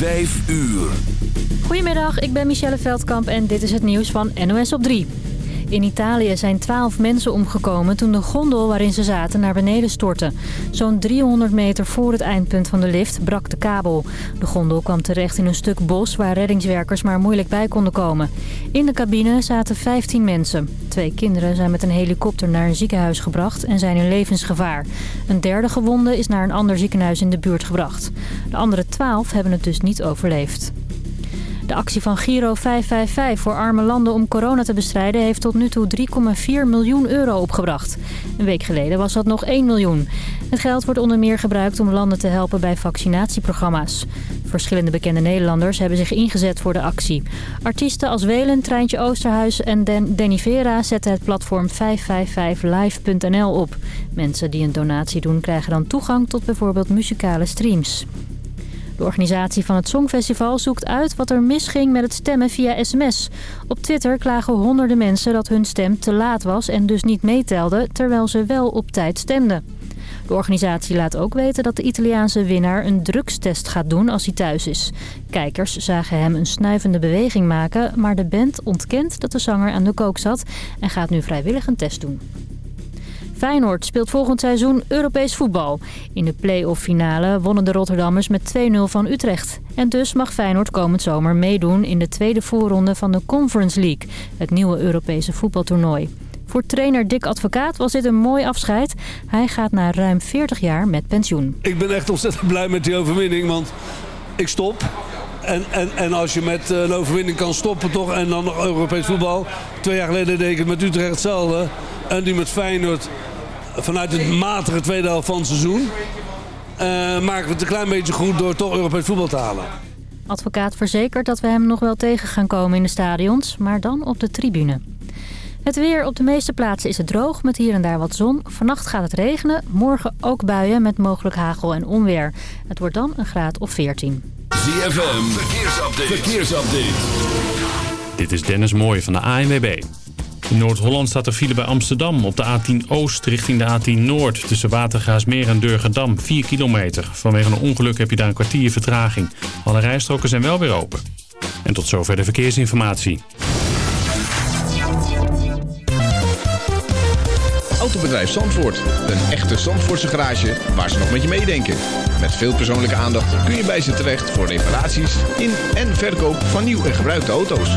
Vijf uur. Goedemiddag, ik ben Michelle Veldkamp en dit is het nieuws van NOS op 3. In Italië zijn 12 mensen omgekomen toen de gondel waarin ze zaten naar beneden stortte. Zo'n 300 meter voor het eindpunt van de lift brak de kabel. De gondel kwam terecht in een stuk bos waar reddingswerkers maar moeilijk bij konden komen. In de cabine zaten 15 mensen. Twee kinderen zijn met een helikopter naar een ziekenhuis gebracht en zijn in levensgevaar. Een derde gewonde is naar een ander ziekenhuis in de buurt gebracht. De andere 12 hebben het dus niet overleefd. De actie van Giro 555 voor arme landen om corona te bestrijden... heeft tot nu toe 3,4 miljoen euro opgebracht. Een week geleden was dat nog 1 miljoen. Het geld wordt onder meer gebruikt om landen te helpen bij vaccinatieprogramma's. Verschillende bekende Nederlanders hebben zich ingezet voor de actie. Artiesten als Welen, Treintje Oosterhuis en Danny Vera zetten het platform 555live.nl op. Mensen die een donatie doen krijgen dan toegang tot bijvoorbeeld muzikale streams. De organisatie van het Songfestival zoekt uit wat er misging met het stemmen via sms. Op Twitter klagen honderden mensen dat hun stem te laat was en dus niet meetelde, terwijl ze wel op tijd stemden. De organisatie laat ook weten dat de Italiaanse winnaar een drugstest gaat doen als hij thuis is. Kijkers zagen hem een snuivende beweging maken, maar de band ontkent dat de zanger aan de kook zat en gaat nu vrijwillig een test doen. Feyenoord speelt volgend seizoen Europees voetbal. In de play-off finale wonnen de Rotterdammers met 2-0 van Utrecht. En dus mag Feyenoord komend zomer meedoen in de tweede voorronde van de Conference League. Het nieuwe Europese voetbaltoernooi. Voor trainer Dick Advocaat was dit een mooi afscheid. Hij gaat na ruim 40 jaar met pensioen. Ik ben echt ontzettend blij met die overwinning, want ik stop. En, en, en als je met een overwinning kan stoppen toch en dan nog Europees voetbal. Twee jaar geleden deed ik het met Utrecht hetzelfde. En nu met Feyenoord vanuit het matige tweede helft van het seizoen... Uh, maken we het een klein beetje goed door toch Europees voetbal te halen. Advocaat verzekert dat we hem nog wel tegen gaan komen in de stadions, maar dan op de tribune. Het weer op de meeste plaatsen is het droog, met hier en daar wat zon. Vannacht gaat het regenen, morgen ook buien met mogelijk hagel en onweer. Het wordt dan een graad of 14. ZFM, verkeersupdate. verkeersupdate. Dit is Dennis Mooij van de ANWB. In Noord-Holland staat er file bij Amsterdam op de A10 Oost richting de A10 Noord. Tussen Watergaasmeer en Durgedam, 4 kilometer. Vanwege een ongeluk heb je daar een kwartier vertraging. Alle rijstroken zijn wel weer open. En tot zover de verkeersinformatie. Autobedrijf Zandvoort. Een echte Zandvoortse garage waar ze nog met je meedenken. Met veel persoonlijke aandacht kun je bij ze terecht voor reparaties in en verkoop van nieuw en gebruikte auto's.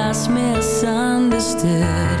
Just misunderstood.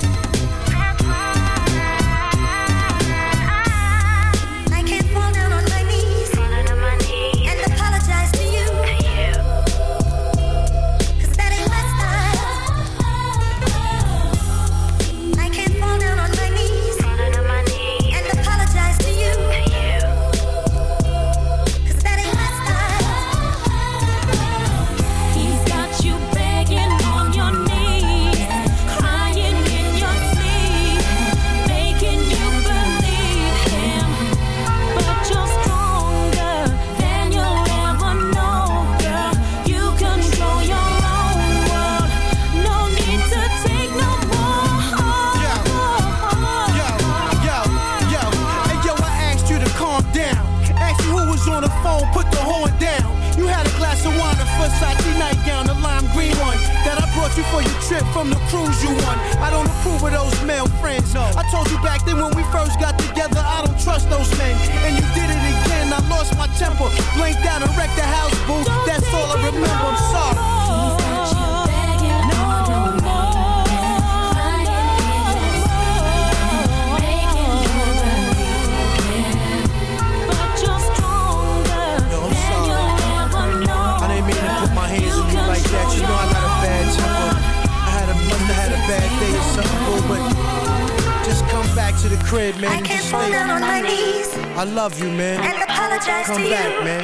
crib, man. I can't fall down on my knees. I love you, man. And apologize Come to back, you. man.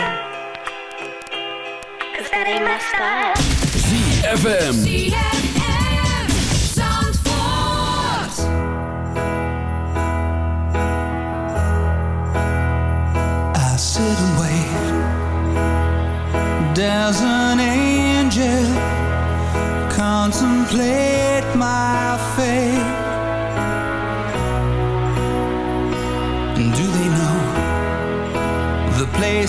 Cause that ain't my style. ZFM. ZFM. sit and wait There's an angel contemplating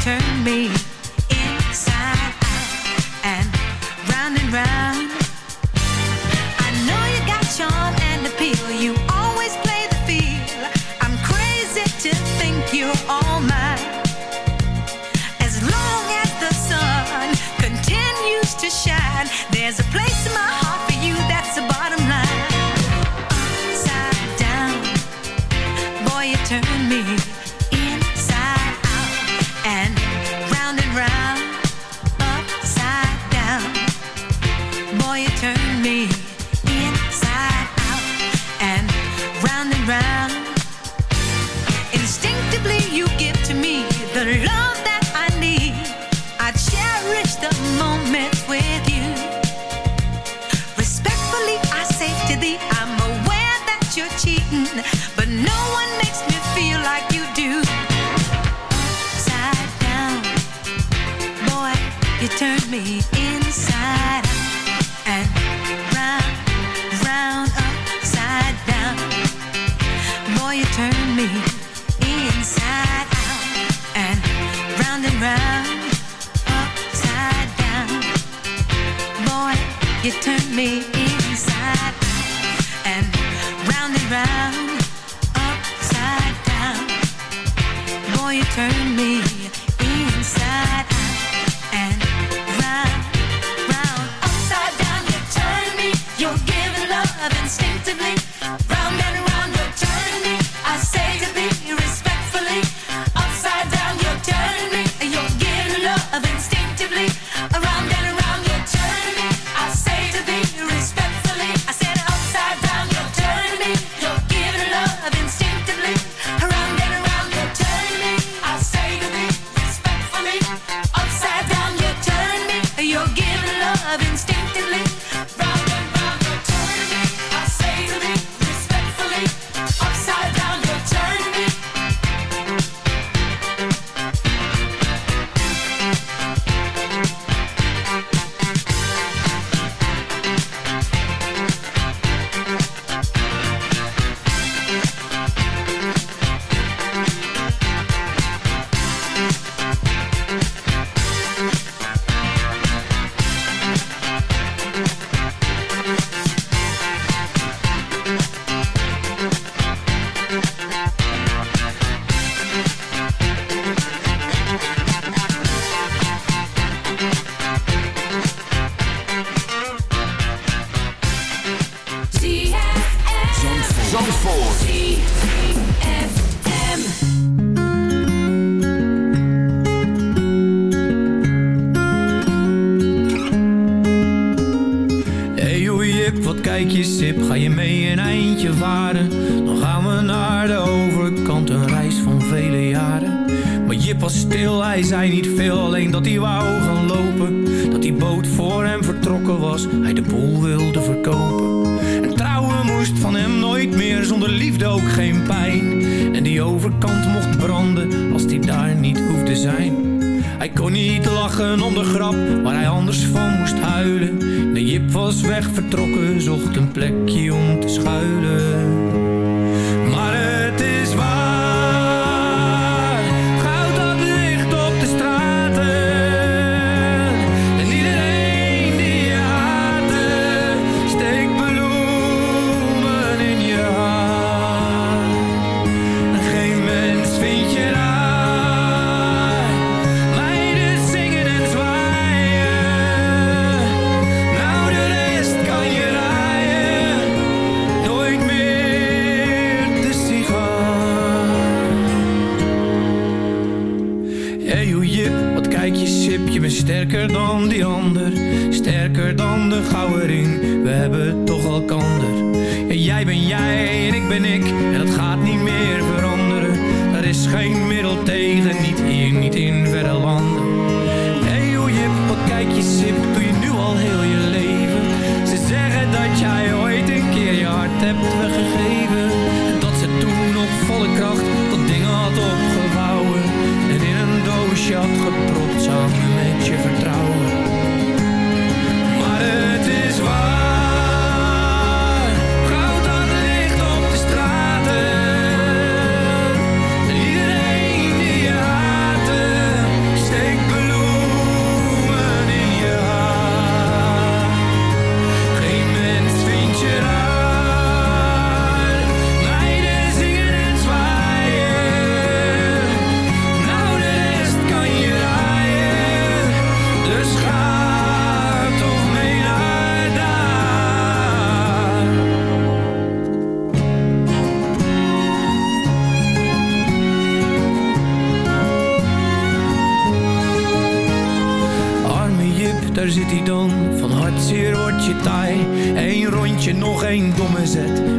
turn me inside out and round and round. I know you got charm and appeal. You always play the field. I'm crazy to think you're all mine. As long as the sun continues to shine, there's a place.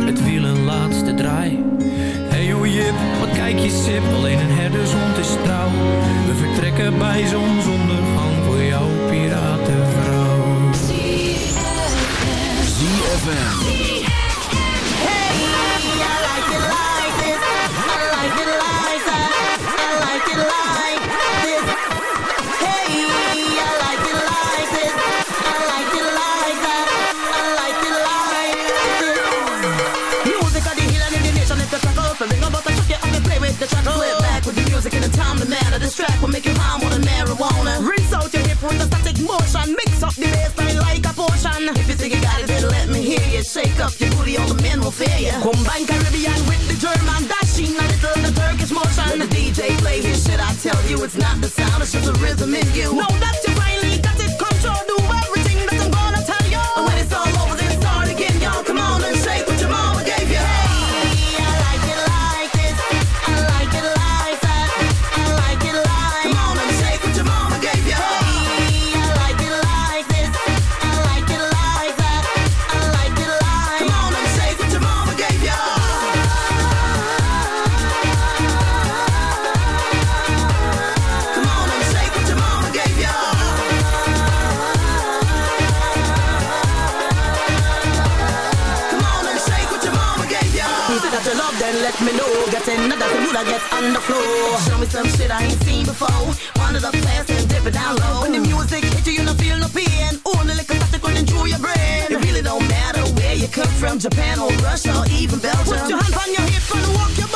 het wiel een laatste draai. Hey hoe jip, wat kijk je sip, alleen een herdershond is trouw. We vertrekken bij zonsondergang voor jouw piratenvrouw. ZFM. On the static motion, mix up the bassline like a potion. If you think you got it, then let me hear you. Shake up your booty, all the men will fear you. Combine Caribbean with the German dashing, a little of the Turkish motion. When the DJ play his shit, I tell you it's not the sound, it's just the rhythm in you. No, that's me know. Getting nothing would I get on the floor. Show me some shit I ain't seen before. Wind it up fast and dip it down low. When the music hit you, you don't feel no pain. Only like a plastic running through your brain. It really don't matter where you come from Japan or Russia or even Belgium. Put your hand on your hip and walk your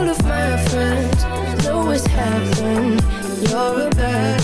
all of my friends always what's happened. You're a bad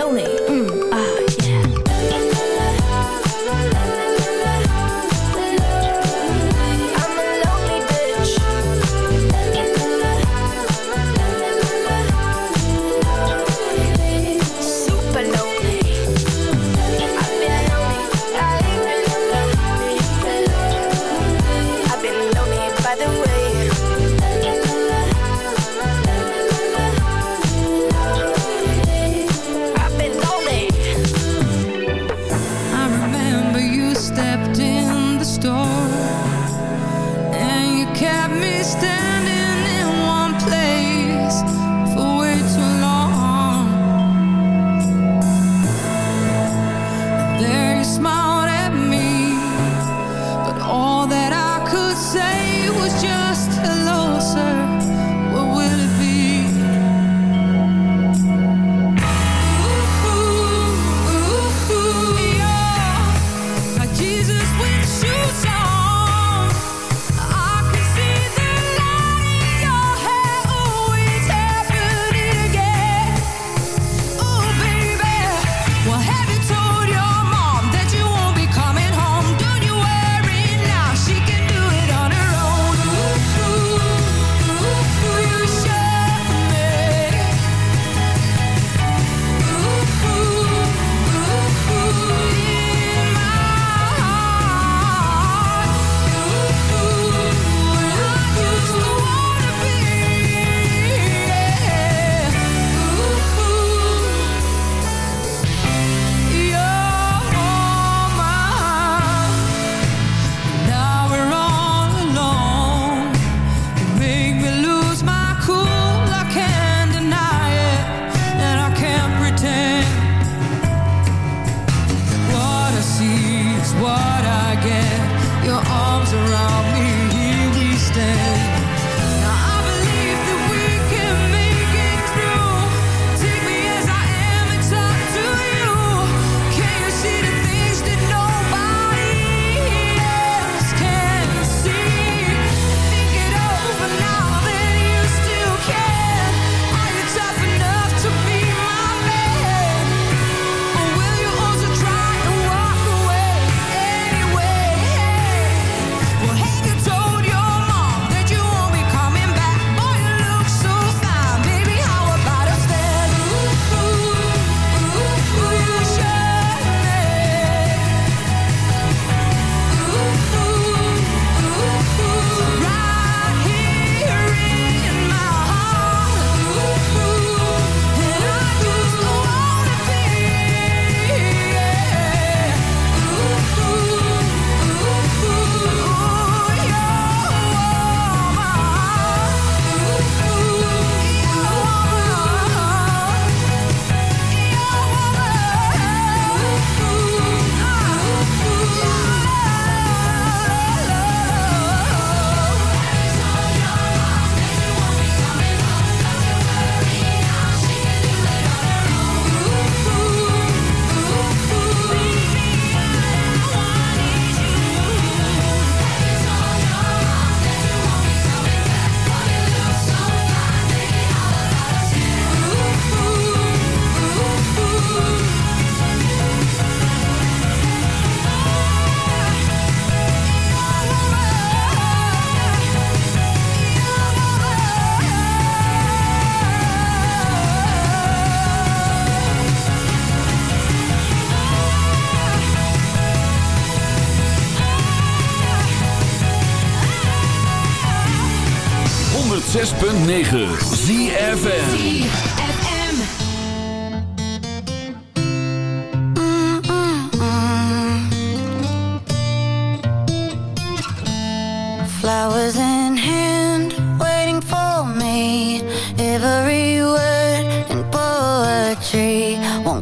lonely.